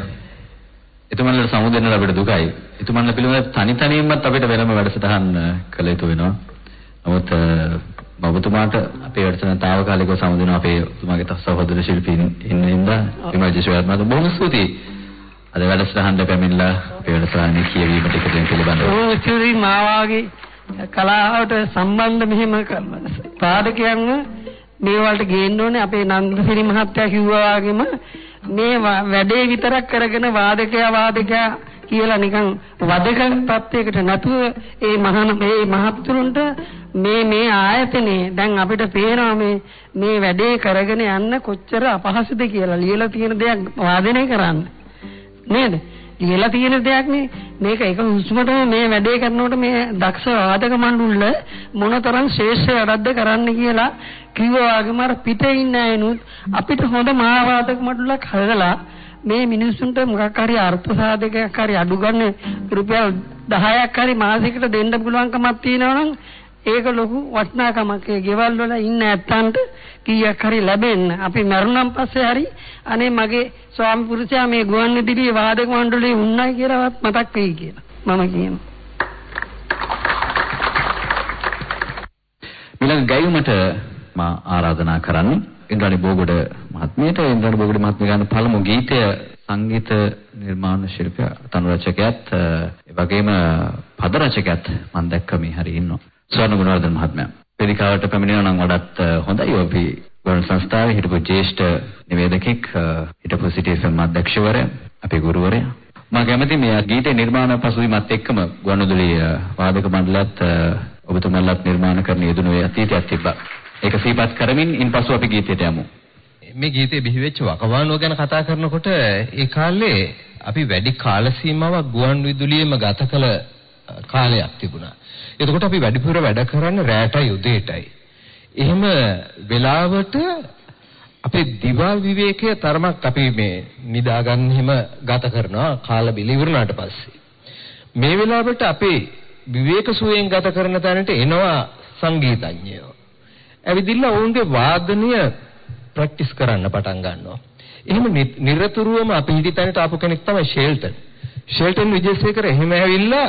එතුමන්ලට සමුදෙන්න අපිට දුකයි. එතුමන්ලා පිළිබඳ තනි තනියෙන්මත් අපිට වෙනම වැඩසටහන් කළ යුතු වෙනවා. නමුත් මම ඔබතුමාට අපේ වැඩසටහන తాවකාලිකව සමුදෙනවා අපේ ඔබතුමාගේ සහෝදර ශිල්පීන් ඉන්න හින්දා විමර්ජ ශ්‍රේයාත්මක බොහොම ස්තුතියි. අද වැඩසටහනට පැමිණලා අපේ වැඩසටහනේ කියවීමට එකතු වෙන පිළිබඳව. ඔව් ස්තුතියි මාවාගේ කලාවට සම්බන්ධ මෙහෙම පාදකයන්ව මේ වලට ගේන්න ඕනේ. අපේ නන්දසිරි මහත්තයා කිව්වා වගේම මේ වැඩේ විතරක් කරගෙන වාදකයා වාදකයා කියලා නිකන් වදක තත්යකට නැතුව ඒ මහන මේ මහත්තුරුන්ට මේ මේ ආයතනේ දැන් අපිට පේනවා මේ මේ වැඩේ කරගෙන යන්න කොච්චර අපහසුද කියලා ලියලා තියෙන දෙයක් වාදනය කරන්න. නේද? ලියලා තියෙන දෙයක් නේ. මේක එක හුස්මටම මේ වැඩේ කරනකොට මේ දක්ෂ වාදක මණ්ඩුල්ල මොනතරම් ශ්‍රේෂ්ඨ වැඩක්ද කරන්න කියලා කිව්වා වගේම අර පිටේ ඉන්න අයනුත් අපිට හොඳ මහාවාදක මණ්ඩලක් හදලා මේ මිනිස්සුන්ට මොකක් හරි අර්ථ සාධකයක් හරි අඩු ගන්න රුපියල් 10ක් හරි මාසෙකට දෙන්න පුළුවන්කමක් තියෙනවා නම් ඒක ලොකු වටිනාකමක්. ඒ ගෙවල් වල ඉන්න ඇත්තන්ට කීයක් හරි ලැබෙන්න. අපි මරුණන් පස්සේ හරි අනේ මගේ ස්වාමි පුරුෂයා මේ ගුවන් විදුලියේ වාදක මණ්ඩලයේ උන්නයි කියලාවත් මතක් වෙයි කියලා. මම කියනවා. ඊළඟ ගැයුමට මා ආරාධනා කරන්නේ ඉන්ද්‍රාණි බෝගොඩ මහත්මියට ඉන්ද්‍රාණි බෝගොඩ මහත්මිය ගන්න පළමු ගීතය සංගීත නිර්මාණ ශිල්පියා තනු රචකයාත් ඒ වගේම පද රචකයාත් මම දැක්ක මේ හරිය ඉන්නවා ස්වර්ණ ගුණවර්ධන මහත්මයා වේදිකාවට පැමිණෙනවා නම් වඩාත් හොඳයි අපි ගුවන් සංස්ථාවේ හිටපු ජ්‍යෙෂ්ඨ නිවේදකෙක් හිටපු සිටි FM අධ්‍යක්ෂවරයා අපේ ගුරුවරයා මම කැමති මේ ගීතේ නිර්මාණ පසුබිමත් එක්කම ගුවන්විදුලි වාදක මණ්ඩලයත් ඔබතුමන්ලත් නිර්මාණ කරන යෙදුණු අතීතයක් තිබ්බා. ඒක සිහිපත් කරමින් ඉන්පසු අපි ගීතයට යමු. මේ ගීතේ බිහිවෙච්ච වකවානුව ගැන කතා කරනකොට ඒ කාලේ අපි වැඩි කාල සීමාවක් ගුවන් විදුලියේම ගත කළ කාලයක් තිබුණා. එතකොට අපි වැඩිපුර වැඩ කරන්නේ රැටයි උදේටයි. එහෙම වෙලාවට අපේ දිවා විවේකයේ තරමක් අපි මේ නිදාගන්න හිම ගත කරනවා කාල බිල ඉවරනාට පස්සේ. මේ වෙලාවට අපේ විවේක සුවයෙන් ගත කරන තැනට එනවා සංගීතඥයෝ. ඇවිදින්න ඔවුන්ගේ වාදනය ප්‍රැක්ටිස් කරන්න පටන් ගන්නවා. එහෙම නිරතුරුවම අපි හිටි තැනට ආපු කෙනෙක් තමයි ෂෙල්ටන්. ෂෙල්ටන් විජේසේකර එහෙම ඇවිල්ලා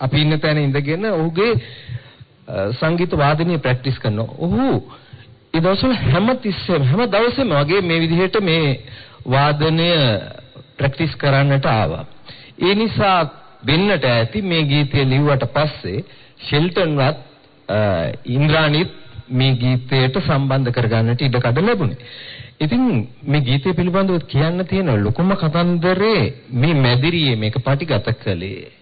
අපි ඉන්න තැන ඉඳගෙන ඔහුගේ සංගීත වාදනය ප්‍රැක්ටිස් කරනවා. ඔහු ඒ දවස්වල හැම තිස්සෙම හැම දවසෙම වගේ මේ විදිහට මේ වාදනය ප්‍රැක්ටිස් කරන්නට ආවා. ඒ නිසා වෙන්නට ඇති මේ ගීතය ලිව්වට පස්සේ ෂෙල්ටන්වත් ඉන්ද්‍රාණිත් මේ ගීතයට සම්බන්ධ කරගන්නට ඉඩ කඩ ලැබුණේ. ඉතින් මේ ගීතය පිළිබඳව කියන්න තියෙන ලොකුම කතන්දරේ මේ මැදිරියේ මේක පටිගත කළේ.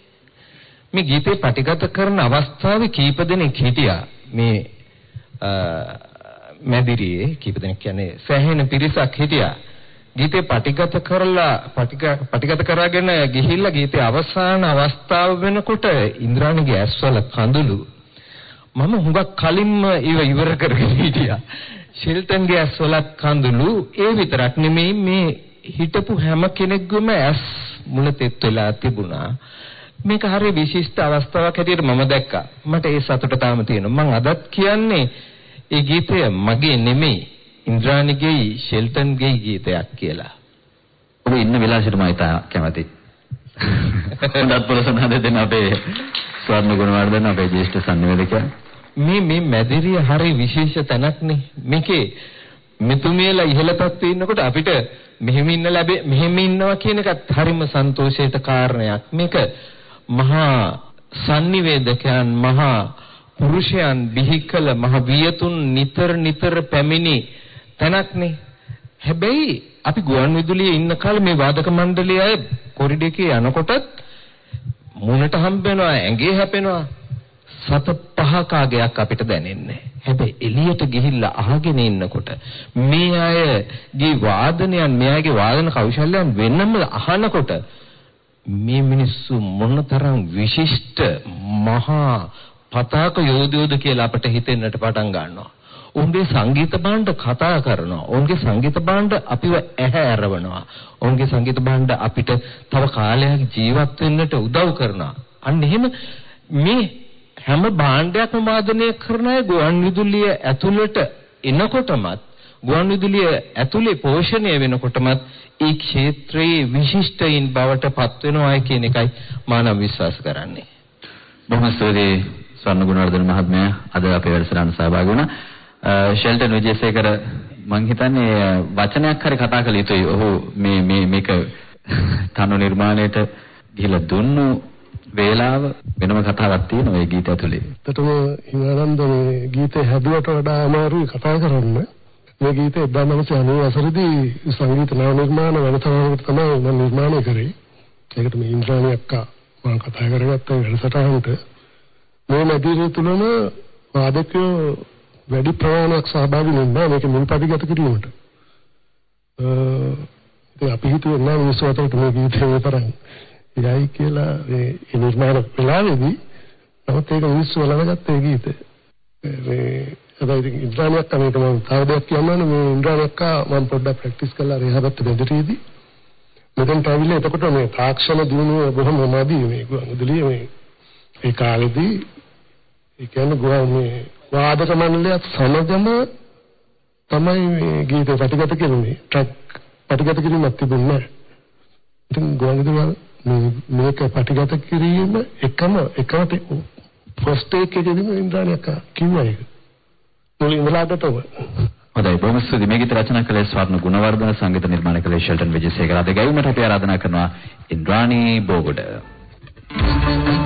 මේ ගීතේ පටිගත කරන අවස්ථාවේ කීප දෙනෙක් හිටියා. මේ මැදිරියේ කීප දෙනෙක් කියන්නේ සෑහෙන පිරිසක් හිටියා. ගීතේ පටිගත කරලා පටිගත කරගෙන ගිහිල්ලා ගීතේ අවසාන අවස්ථාව වෙනකොට ඉන්ද්‍රාණිගේ ඇස්වල කඳුළු මම හුඟක් කලින්ම ඒව ඉවර කරගෙන හිටියා. ෂෙල්ටන්ගේ ඇස්වල කඳුළු ඒ විතරක් නෙමෙයි මේ හිටපු හැම කෙනෙක්ගේම ඇස් මුල තෙත් වෙලා තිබුණා. මේක හරිය විශිෂ්ට අවස්ථාවක් හැටියට මම දැක්කා. මට ඒ සතුට තාම තියෙනවා. මම අදත් කියන්නේ ඒ ගීතය මගේ නෙමෙයි ඉන්ද්‍රාණිගේ ෂෙල්ටන්ගේ ගීතයක් කියලා. ඔබ ඉන්න වෙලාවට මම ඉතා කැමති. හොඳත් පොරසන හද දෙන අපේ ස්වර්ණ ගුණවර්ධන අපේ ජ්‍යෙෂ්ඨ සංනිවේදකයා. මේ මේ මැදිරිය හරි විශේෂ තැනක්නේ. මේකේ මෙතුමියලා ඉහළ පැත්තේ ඉන්නකොට අපිට මෙහෙම ඉන්න ලැබෙ මෙහෙම ඉන්නවා කියන එකත් හරිම සන්තෝෂයට කාරණයක්. මේක මහා සංනිවේදකයන් මහා පුරුෂයන් බිහි කළ මහ වියතුන් නිතර නිතර පැමිණි තැනක්නේ. හැබැයි අපි ගුවන් විදුලියේ ඉන්න කාලේ මේ වාදක මණ්ඩලයේ අය කොරිඩේකේ යනකොටත් මුණට හම්බ වෙනවා ඇඟේ හැපෙනවා සත පහක ආගයක් අපිට දැනෙන්නේ. හැබැයි එළියට ගිහිල්ලා අහගෙන ඉන්නකොට මේ අයගේ වාදනයන් මේ අයගේ වාදන කෞශල්‍යයන් වෙනම අහනකොට මේ මිනිස්සු මොනතරම් විශිෂ්ට මහා පතාක යෝධයෝද කියලා අපට හිතෙන්නට පටන් ගන්නවා. ඔවුන්ගේ සංගීත භාණ්ඩ කතා කරනවා. ඔවුන්ගේ සංගීත භාණ්ඩ අපිව ඇහැ ඇරවනවා. ඔවුන්ගේ සංගීත භාණ්ඩ අපිට තව කාලයක් ජීවත් වෙන්නට උදව් කරනවා. අන්න එහෙම මේ හැම භාණ්ඩයක්ම වාදනය කරන අය ගුවන් විදුලිය ඇතුළට එනකොටමත් ගුවන් විදුලිය ඇතුලේ පෝෂණය වෙනකොටමත් ඒ ක්ෂේත්‍රයේ විශිෂ්ටයින් බවට පත් වෙනවා කියන එකයි මා නම් විශ්වාස කරන්නේ. බොහොම ස්තුතියි ස්වර්ණ ගුණවර්ධන මහත්මයා අද අපේ වැඩසටහන සහභාගී වුණා. ෂෙල්ටන් විජේසේකර මං හිතන්නේ වචනයක් හරි කතා කළ යුතුයි. ඔහු මේ මේ මේක (laughs) තනු නිර්මාණයට ගිහිලා දුන්නු වේලාව වෙනම කතාවක් තියෙනවා ඒ ගීත ඇතුලේ. එතකොට හිමානන්ද මේ ගීතේ හැදුවට වඩා අමාරුයි කතා කරන්න. මේ ගීතය 1990 වසරේදී සංගීත නව නිර්මාණ වැඩසටහනකට තමයි මම නිර්මාණය කරේ. ඒකට මේ ඉන්ද්‍රාණි අක්කා මම කතා කරගත්ත වැඩසටහනට මේ මැදිරිය තුලම වාදකයෝ වැඩි ප්‍රමාණයක් සහභාගී වෙනවා මේක මුල්පදිගත කිරීමට. අ අපි හිතුවේ නෑ මිනිස්සු අතරට මේ ගීතය මේ තරම් ඉරයි කියලා මේ නිර්මාණ වෙලාවේදී නමුත් ඒක මිනිස්සු වලවගත්ත ඒ ගීතය. මේ හැබැයි ඉන්ද්‍රාණියක් තමයි මම තව දෙයක් කියන්න මේ ඉන්ද්‍රාණියක් මම පොඩ්ඩක් ප්‍රැක්ටිස් කරලා රේහබත් බෙදරීදී මෙතෙන්ට ආවිල්ලා එතකොට මේ තාක්ෂණ දිනුව බොහොම මදි මේ ගුවන්විදුලිය මේ ඒ කාලෙදී ඒ කියන්නේ ගුවන් මේ වාදක මණ්ඩලයත් සමගම තමයි මේ ගීත පටිගත කෙරුණේ ට්‍රැක් පටිගත කිරීමක් තිබුණේ නැහැ. ඉතින් ගුවන්විදුලිය මේක පටිගත කිරීම එකම එකම ෆස්ට් ටේක් එකේදීම ඉන්ද්‍රාණියක් කිව්වා ඒක. මුලින් ඉඳලාටම හොඳයි. බොහොම ස්තුතියි. මේ ගීත රචනා කළේ ස්වර්ණ ගුණවර්ධන සංගීත නිර්මාණය කළේ ෂෙල්ටන් විජේසේකර. අද ගැයීමට අපි ආරාධනා කරනවා ඉන්ද්‍රාණී බෝගොඩ. වයලින්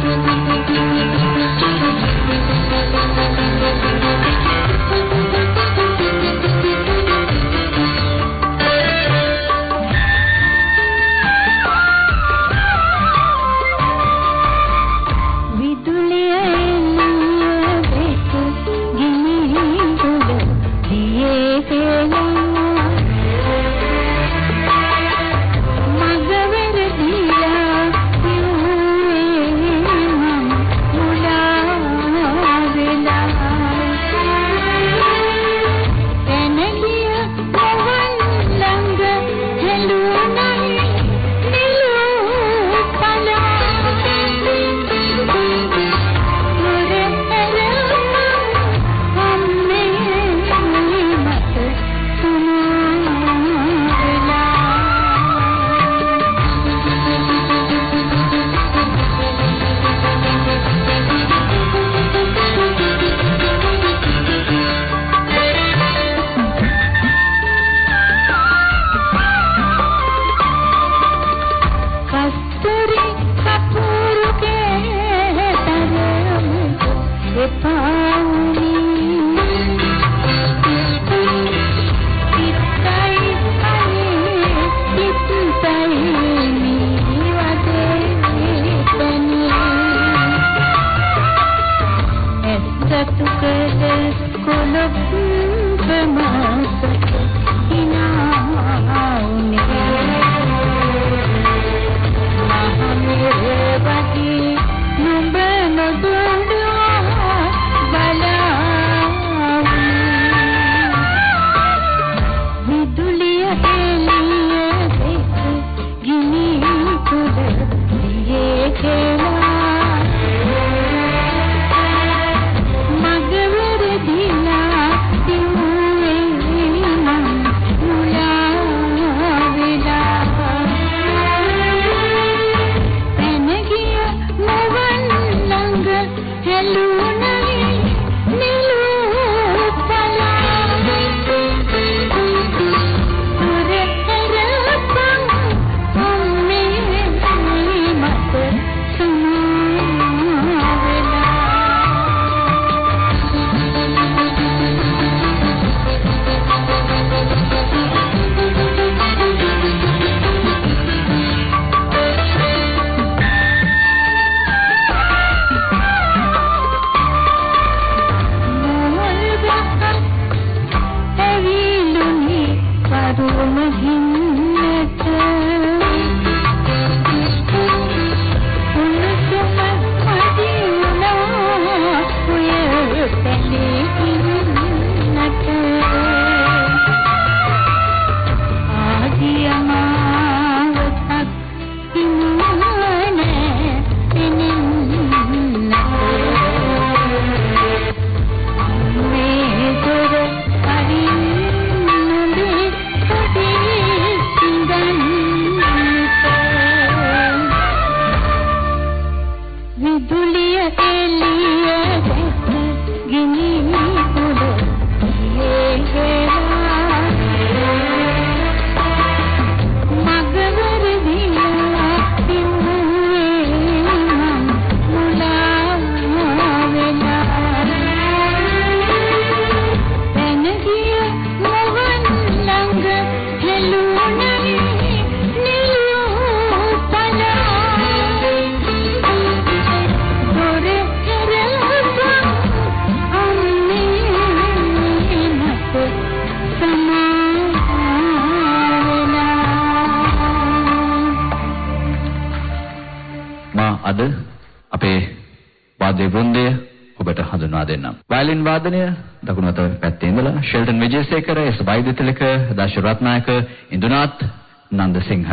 වාදනය දකුණු අත පැත්තේ ඉඳලා Shelton Wijesekara S Vaidyathilaka Dasa Ratnayake Indunath Nandasinghe.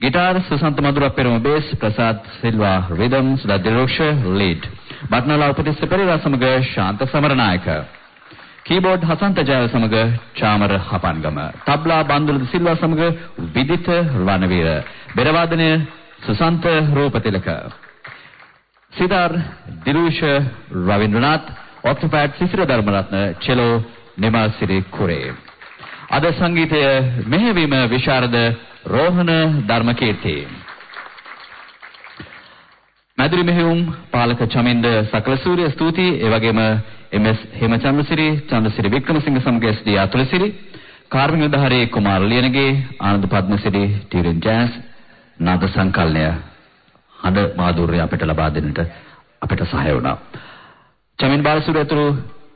Guitar Susanta Madura Peruma bass Prasad Silva rhythm Sudha Diroksha lead බටනලා උපතිස්ස පෙරේරා සමග ශාන්ත සමරනායක. කීබෝඩ් හසන්ත ජය සමග චාමර හපන්ගම. තබ්ලා බන්දුල සිල්වා සමග විදිත රණවීර බෙර වාදනය සුසන්ත රූපතිලක. සිතාර් දිලුෂ රවින්ද්‍රනාත් ඔක්ටෝපෑඩ් සිසිර ධර්මරත්න චෙලෝ නිමාසිරි කුරේ අද සංගීතය මෙහෙවීම විශාරද රෝහණ ධර්මකීර්ති මැදිරි මෙහෙයුම් පාලක චමින්ද සකලසූරිය ස්තුතියි ඒ වගේම එම්.එස්. හේමචන්ද්‍රසිරි චන්ද්‍රසිරි වික්‍රමසිංහ සමග එස්.ඩී. අතුලසිරි කාර්මික නිලධාරී කුමාර ලියනගේ ආනන්ද පද්මසිරි ටීරන් ජෑස් නාද සංකල්පය හඬ මාධුර්ය අපිට ලබා දෙන්නට අපිට සහාය වුණා. චමින් බාලසූරිය ඇතුළු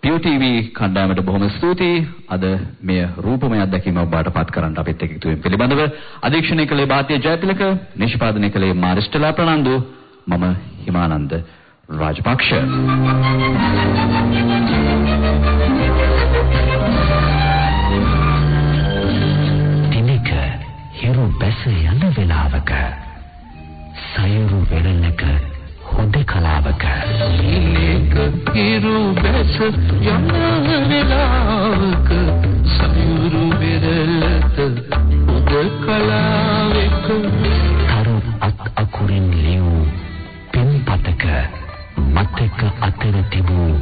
පියු ටීවී කණ්ඩායමට බොහොම ස්තුතියි. අද මෙය රූපමය අත්දැකීම ඔබට පත් කරන්න අපිත් එක්ක එකතු වීම පිළිබඳව අධීක්ෂණය කළේ භාතිය ජයතිලක, නිෂ්පාදනය කළේ මාරිස්ටලා ප්‍රනන්දු, මම හිමානන්ද රාජපක්ෂ. දිනක හිරු බැස යන වෙලාවක සයුරු වෙරළක හොඳ කලාවක. දිනක හිරු බැස යන වෙලාවක සයුරු වෙරළක හොඳ කලාවක. තරු අත් අකුරින් ලියූ පෙම්පතක මතක අතර තිබූ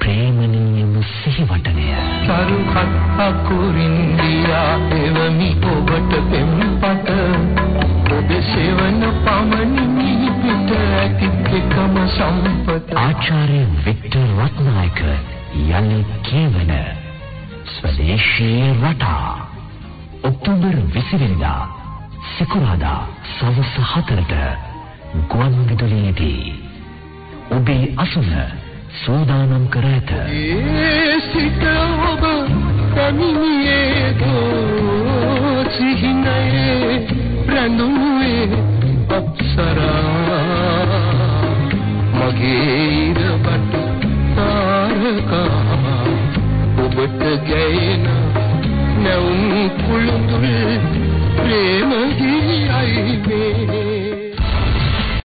ප්‍රේමණීයම සිහිවටනය. තරුහත් අකුරින් දියා එවමි ඔබට පෙම්පත ඔබ සෙවන පමණින් පිට ඇති එකම සම්පත ආචාර්ය වික්ටර් රත්නායක යලි කියවන ස්වදේශීය රටා. ඔක්තෝබර් 20 වෙනිදා සිකුරාදා සවස් 4ට ගුවන් විදුලියේදී ඔබේ අසුන සූදානම් කර ඇත. ඒ සිට ඔබ පැමිණියේ දෝ සිහිනයේ රැඳුනේ අපසරා මගේ ඉරබට තාරකා ඔබට ගැයෙන නැවුම් කුළුඳුල් ප්‍රේම ගියයි මේ.